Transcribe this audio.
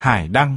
Hải Đăng.